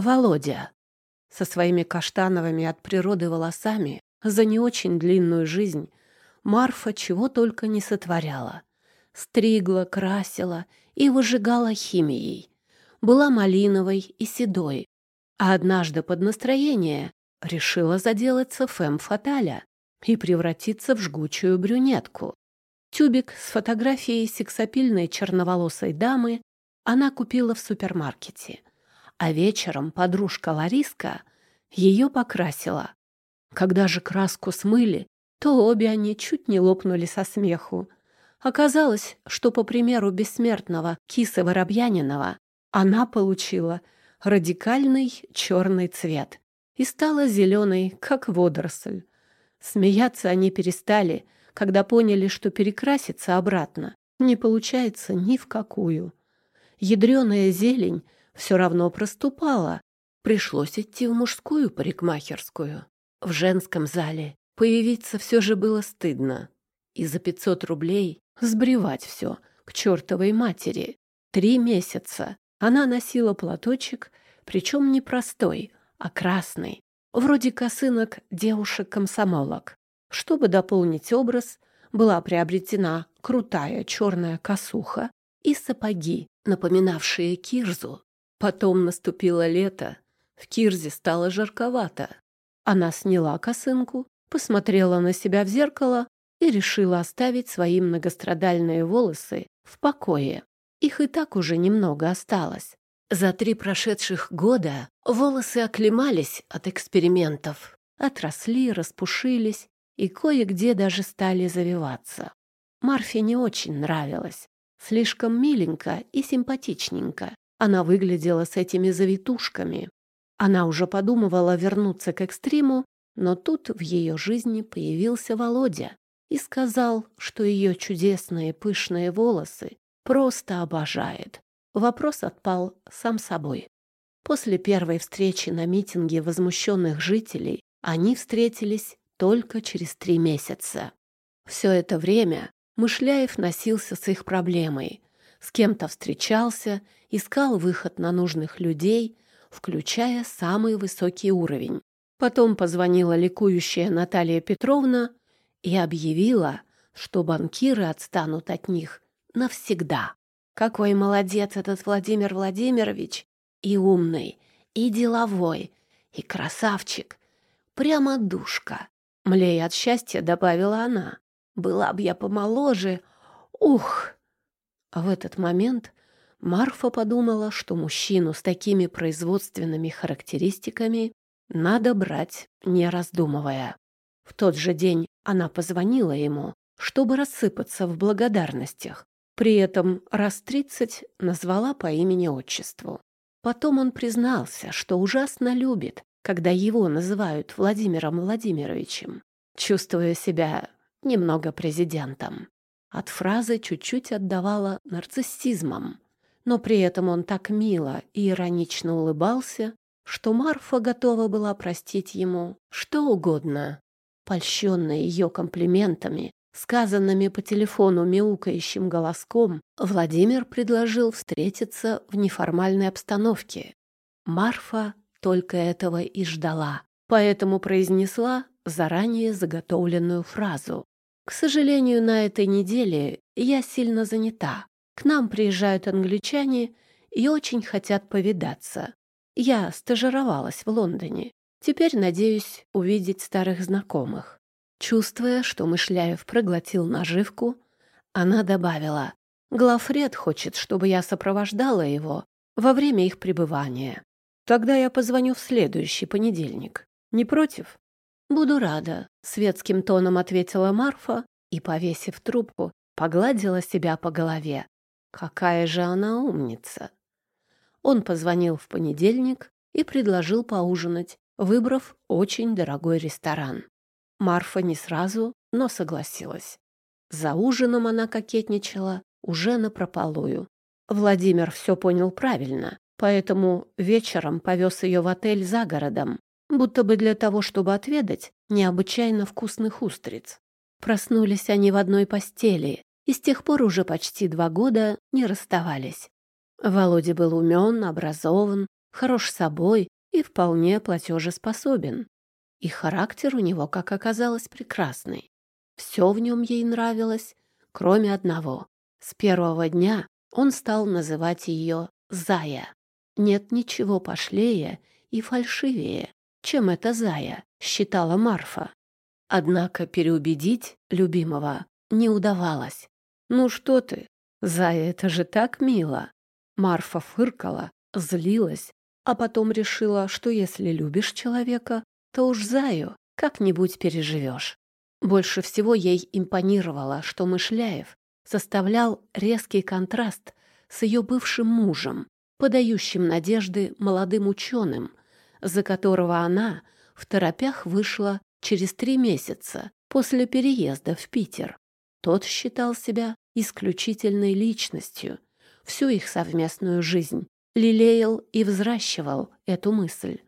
Володя. Со своими каштановыми от природы волосами за не очень длинную жизнь Марфа чего только не сотворяла. Стригла, красила и выжигала химией. Была малиновой и седой. А однажды под настроение решила заделаться фэм-фаталя и превратиться в жгучую брюнетку. Тюбик с фотографией сексапильной черноволосой дамы она купила в супермаркете, а вечером подружка Лариска ее покрасила. Когда же краску смыли, то обе они чуть не лопнули со смеху. Оказалось, что по примеру бессмертного Кисы Воробьянинова она получила радикальный черный цвет и стала зеленой, как водоросль. Смеяться они перестали, когда поняли, что перекраситься обратно не получается ни в какую. Ядреная зелень все равно проступала. Пришлось идти в мужскую парикмахерскую. В женском зале появиться все же было стыдно. И за пятьсот рублей сбривать все к чертовой матери. Три месяца она носила платочек, причем не простой, а красный, вроде косынок девушек-комсомолок. Чтобы дополнить образ, была приобретена крутая черная косуха и сапоги, напоминавшие кирзу. Потом наступило лето, в кирзе стало жарковато. Она сняла косынку, посмотрела на себя в зеркало и решила оставить свои многострадальные волосы в покое. Их и так уже немного осталось. За три прошедших года волосы оклемались от экспериментов, отросли, распушились и кое-где даже стали завиваться. Марфе не очень нравилось. Слишком миленько и симпатичненько. Она выглядела с этими завитушками. Она уже подумывала вернуться к экстриму, но тут в ее жизни появился Володя и сказал, что ее чудесные пышные волосы просто обожает. Вопрос отпал сам собой. После первой встречи на митинге возмущенных жителей они встретились только через три месяца. Все это время Мышляев носился с их проблемой. С кем-то встречался, искал выход на нужных людей, включая самый высокий уровень. Потом позвонила ликующая Наталья Петровна и объявила, что банкиры отстанут от них навсегда. Какой молодец этот Владимир Владимирович! И умный, и деловой, и красавчик. Прямо душка. Млея от счастья, добавила она. Была б я помоложе. Ух! А в этот момент Марфа подумала, что мужчину с такими производственными характеристиками надо брать, не раздумывая. В тот же день она позвонила ему, чтобы рассыпаться в благодарностях. При этом раз тридцать назвала по имени-отчеству. Потом он признался, что ужасно любит, когда его называют Владимиром Владимировичем, чувствуя себя немного президентом. От фразы чуть-чуть отдавала нарциссизмом, но при этом он так мило и иронично улыбался, что Марфа готова была простить ему что угодно. Польщенная ее комплиментами, сказанными по телефону мяукающим голоском, Владимир предложил встретиться в неформальной обстановке. Марфа только этого и ждала, поэтому произнесла заранее заготовленную фразу. «К сожалению, на этой неделе я сильно занята. К нам приезжают англичане и очень хотят повидаться. Я стажировалась в Лондоне. Теперь надеюсь увидеть старых знакомых». Чувствуя, что Мышляев проглотил наживку, она добавила, «Глафред хочет, чтобы я сопровождала его во время их пребывания. Тогда я позвоню в следующий понедельник. Не против?» «Буду рада», — светским тоном ответила Марфа и, повесив трубку, погладила себя по голове. Какая же она умница! Он позвонил в понедельник и предложил поужинать, выбрав очень дорогой ресторан. Марфа не сразу, но согласилась. За ужином она кокетничала уже напропалую. Владимир все понял правильно, поэтому вечером повез ее в отель за городом, будто бы для того, чтобы отведать необычайно вкусных устриц. Проснулись они в одной постели и с тех пор уже почти два года не расставались. Володя был умен, образован, хорош собой и вполне платежеспособен. И характер у него, как оказалось, прекрасный. Все в нем ей нравилось, кроме одного. С первого дня он стал называть ее «Зая». Нет ничего пошлее и фальшивее, чем эта Зая, считала Марфа. Однако переубедить любимого не удавалось. «Ну что ты, Зая, это же так мило!» Марфа фыркала, злилась, а потом решила, что если любишь человека, то уж Заю как-нибудь переживешь. Больше всего ей импонировало, что Мышляев составлял резкий контраст с ее бывшим мужем, подающим надежды молодым ученым, за которого она в торопях вышла через три месяца после переезда в Питер. Тот считал себя исключительной личностью, всю их совместную жизнь, лелеял и взращивал эту мысль.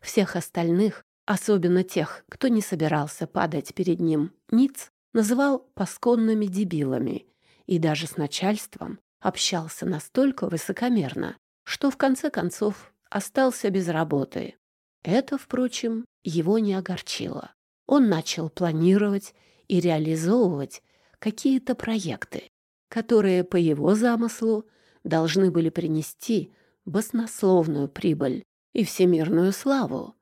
Всех остальных, особенно тех, кто не собирался падать перед ним, Ниц называл пасконными дебилами и даже с начальством общался настолько высокомерно, что в конце концов остался без работы. Это, впрочем, его не огорчило. Он начал планировать и реализовывать какие-то проекты, которые, по его замыслу, должны были принести баснословную прибыль и всемирную славу.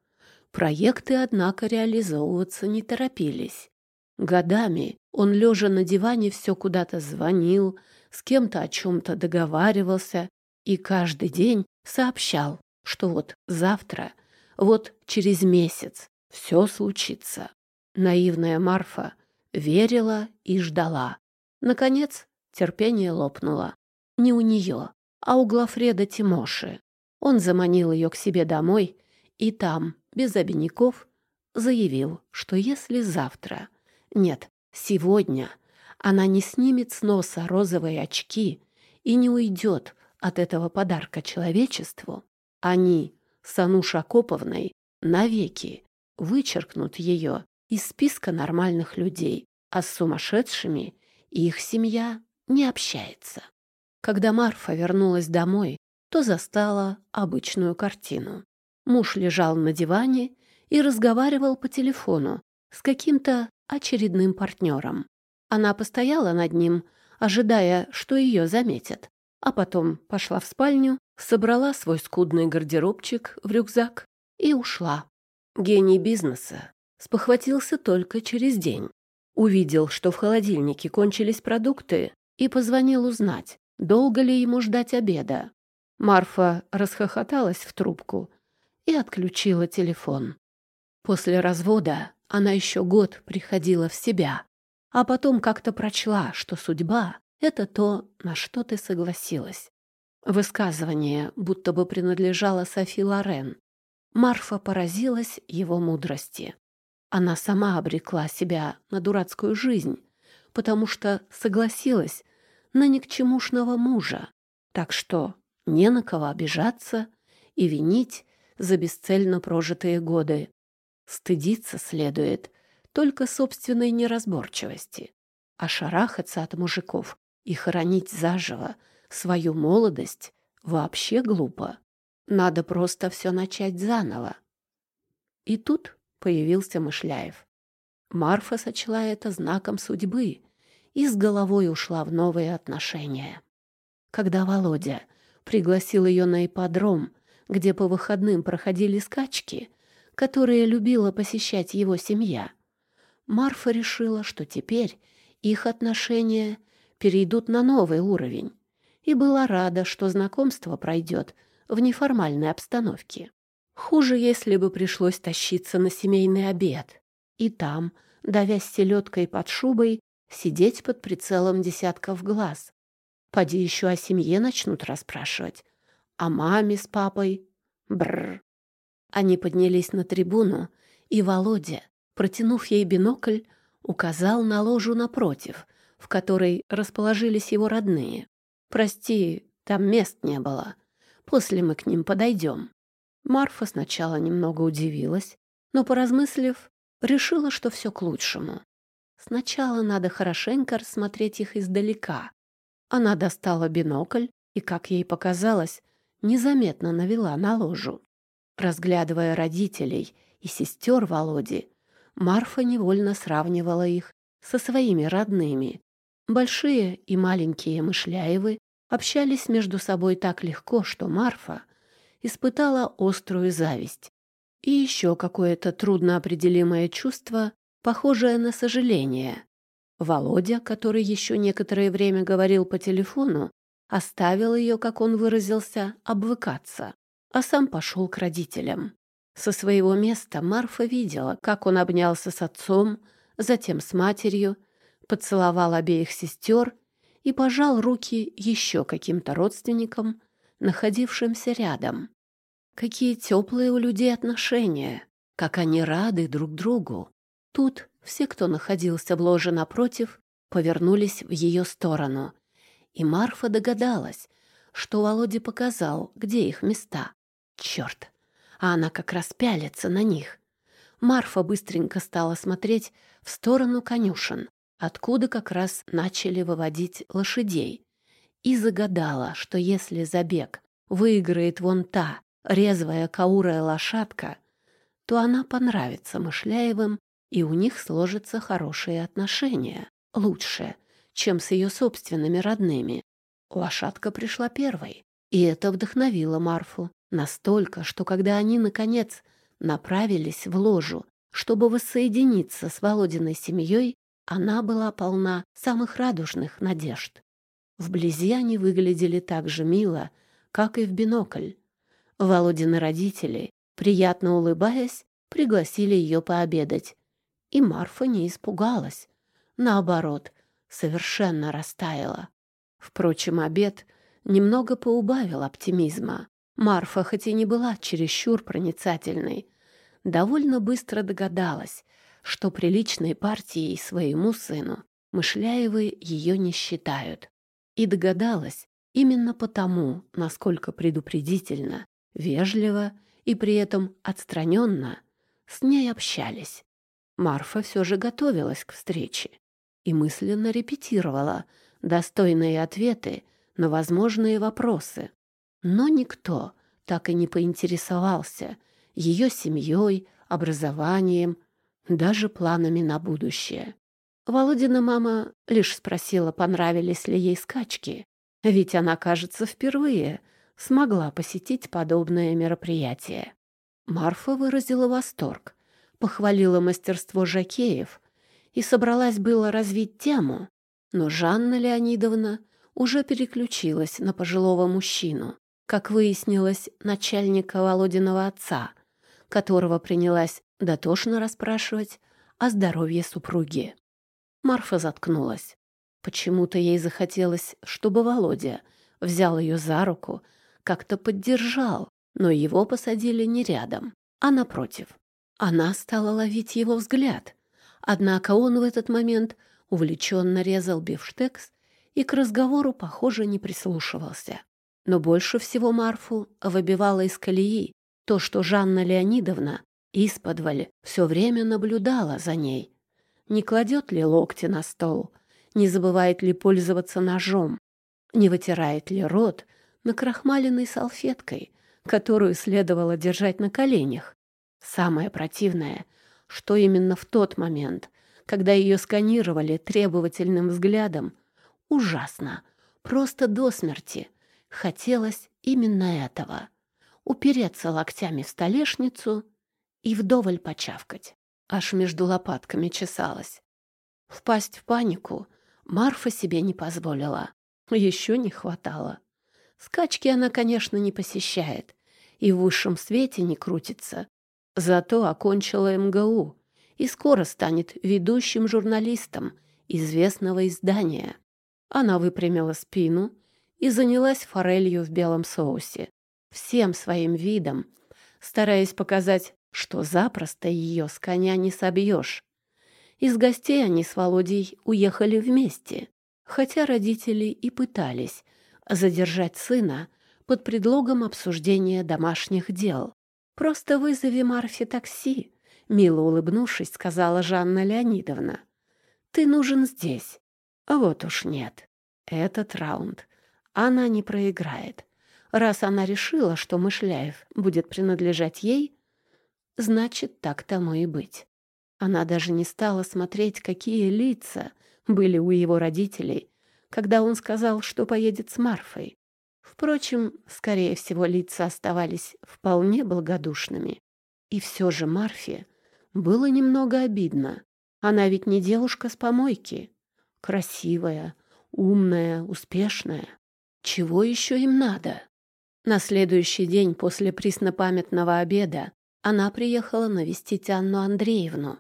Проекты, однако, реализовываться не торопились. Годами он, лежа на диване, все куда-то звонил, с кем-то о чем-то договаривался и каждый день сообщал, что вот завтра, вот через месяц все случится. Наивная Марфа верила и ждала. Наконец, терпение лопнуло. Не у нее, а у Глафреда Тимоши. Он заманил ее к себе домой и там, без обиняков, заявил, что если завтра, нет, сегодня, она не снимет с носа розовые очки и не уйдет от этого подарка человечеству, они с Ануш Коповной навеки вычеркнут ее из списка нормальных людей, а с сумасшедшими их семья не общается. Когда Марфа вернулась домой, то застала обычную картину. Муж лежал на диване и разговаривал по телефону с каким-то очередным партнером. Она постояла над ним, ожидая, что ее заметят, а потом пошла в спальню, собрала свой скудный гардеробчик в рюкзак и ушла. Гений бизнеса спохватился только через день. Увидел, что в холодильнике кончились продукты, и позвонил узнать, долго ли ему ждать обеда. Марфа расхохоталась в трубку и отключила телефон. После развода она еще год приходила в себя, а потом как-то прочла, что судьба — это то, на что ты согласилась. Высказывание будто бы принадлежало Софи Лорен. Марфа поразилась его мудрости. Она сама обрекла себя на дурацкую жизнь, потому что согласилась на никчемушного мужа. Так что не на кого обижаться и винить за бесцельно прожитые годы. Стыдиться следует только собственной неразборчивости, а шарахаться от мужиков и хоронить заживо свою молодость вообще глупо. Надо просто все начать заново. И тут появился Мышляев. Марфа сочла это знаком судьбы и с головой ушла в новые отношения. Когда Володя пригласил ее на ипподром, где по выходным проходили скачки, которые любила посещать его семья, Марфа решила, что теперь их отношения перейдут на новый уровень, и была рада, что знакомство пройдет в неформальной обстановке. Хуже, если бы пришлось тащиться на семейный обед. И там, давясь селедкой под шубой, сидеть под прицелом десятков глаз. Поди еще о семье начнут расспрашивать. О маме с папой. Бррр. Они поднялись на трибуну, и Володя, протянув ей бинокль, указал на ложу напротив, в которой расположились его родные. «Прости, там мест не было. После мы к ним подойдем». Марфа сначала немного удивилась, но, поразмыслив, решила, что все к лучшему. Сначала надо хорошенько рассмотреть их издалека. Она достала бинокль и, как ей показалось, незаметно навела на ложу. Разглядывая родителей и сестер Володи, Марфа невольно сравнивала их со своими родными. Большие и маленькие Мышляевы общались между собой так легко, что Марфа испытала острую зависть и еще какое-то трудноопределимое чувство, похожее на сожаление. Володя, который еще некоторое время говорил по телефону, оставил ее, как он выразился, обвыкаться, а сам пошел к родителям. Со своего места Марфа видела, как он обнялся с отцом, затем с матерью, поцеловал обеих сестер и пожал руки еще каким-то родственникам, находившимся рядом. Какие теплые у людей отношения, как они рады друг другу. Тут все, кто находился в ложе напротив, повернулись в ее сторону. И Марфа догадалась, что Володя показал, где их места. Черт! А она как раз пялится на них. Марфа быстренько стала смотреть в сторону конюшен, откуда как раз начали выводить лошадей, и загадала, что если забег выиграет вон та резвая каурая лошадка, то она понравится Мышляевым, и у них сложатся хорошие отношения, лучше, чем с ее собственными родными. Лошадка пришла первой, и это вдохновило Марфу настолько, что когда они, наконец, направились в ложу, чтобы воссоединиться с Володиной семьей, она была полна самых радужных надежд. Вблизи они выглядели так же мило, как и в бинокль. Володины родители, приятно улыбаясь, пригласили ее пообедать. И Марфа не испугалась. Наоборот, совершенно растаяла. Впрочем, обед немного поубавил оптимизма. Марфа, хоть и не была чересчур проницательной, довольно быстро догадалась, что приличной партией своему сыну Мышляевы ее не считают. И догадалась именно потому, насколько предупредительно вежливо и при этом отстраненно с ней общались. Марфа все же готовилась к встрече и мысленно репетировала достойные ответы на возможные вопросы. Но никто так и не поинтересовался ее семьей, образованием, даже планами на будущее. Володина мама лишь спросила, понравились ли ей скачки, ведь она, кажется, впервые смогла посетить подобное мероприятие. Марфа выразила восторг, похвалила мастерство Жакеев и собралась было развить тему, но Жанна Леонидовна уже переключилась на пожилого мужчину, как выяснилось, начальника Володиного отца, которого принялась дотошно расспрашивать о здоровье супруги. Марфа заткнулась. Почему-то ей захотелось, чтобы Володя взял ее за руку как-то поддержал, но его посадили не рядом, а напротив. Она стала ловить его взгляд, однако он в этот момент увлеченно резал бифштекс и к разговору, похоже, не прислушивался. Но больше всего Марфу выбивала из колеи то, что Жанна Леонидовна исподволь все время наблюдала за ней. Не кладет ли локти на стол, не забывает ли пользоваться ножом, не вытирает ли рот накрахмаленной салфеткой, которую следовало держать на коленях. Самое противное, что именно в тот момент, когда ее сканировали требовательным взглядом, ужасно, просто до смерти, хотелось именно этого — упереться локтями в столешницу и вдоволь почавкать. Аж между лопатками чесалась. Впасть в панику Марфа себе не позволила. Еще не хватало. Скачки она, конечно, не посещает и в высшем свете не крутится. Зато окончила МГУ и скоро станет ведущим журналистом известного издания. Она выпрямила спину и занялась форелью в белом соусе, всем своим видом, стараясь показать, что запросто ее с коня не собьешь. Из гостей они с Володей уехали вместе, хотя родители и пытались задержать сына под предлогом обсуждения домашних дел. «Просто вызови Марфе такси», — мило улыбнувшись, сказала Жанна Леонидовна. «Ты нужен здесь». Вот уж нет. Этот раунд она не проиграет. Раз она решила, что Мышляев будет принадлежать ей, значит, так тому и быть. Она даже не стала смотреть, какие лица были у его родителей, когда он сказал, что поедет с Марфой. Впрочем, скорее всего, лица оставались вполне благодушными. И все же Марфе было немного обидно. Она ведь не девушка с помойки. Красивая, умная, успешная. Чего еще им надо? На следующий день после преснопамятного обеда она приехала навестить Анну Андреевну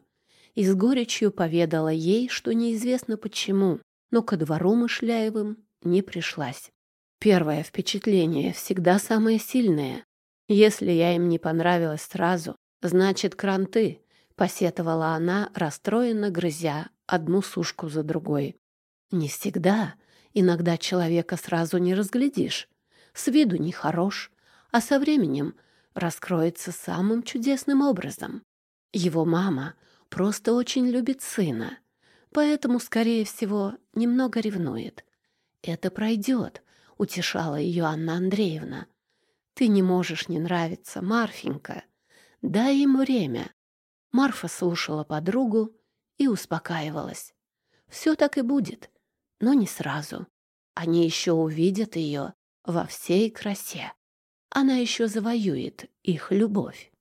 и с горечью поведала ей, что неизвестно почему, но ко двору Мышляевым не пришлась. Первое впечатление всегда самое сильное. Если я им не понравилась сразу, значит, кранты, посетовала она, расстроенно грызя одну сушку за другой. Не всегда. Иногда человека сразу не разглядишь. С виду не хорош, а со временем раскроется самым чудесным образом. Его мама просто очень любит сына, поэтому, скорее всего, немного ревнует. Это пройдет, утешала ее Анна Андреевна. Ты не можешь не нравиться, Марфенька. Дай ему время. Марфа слушала подругу и успокаивалась. Все так и будет, но не сразу. Они еще увидят ее во всей красе. Она еще завоюет их любовь.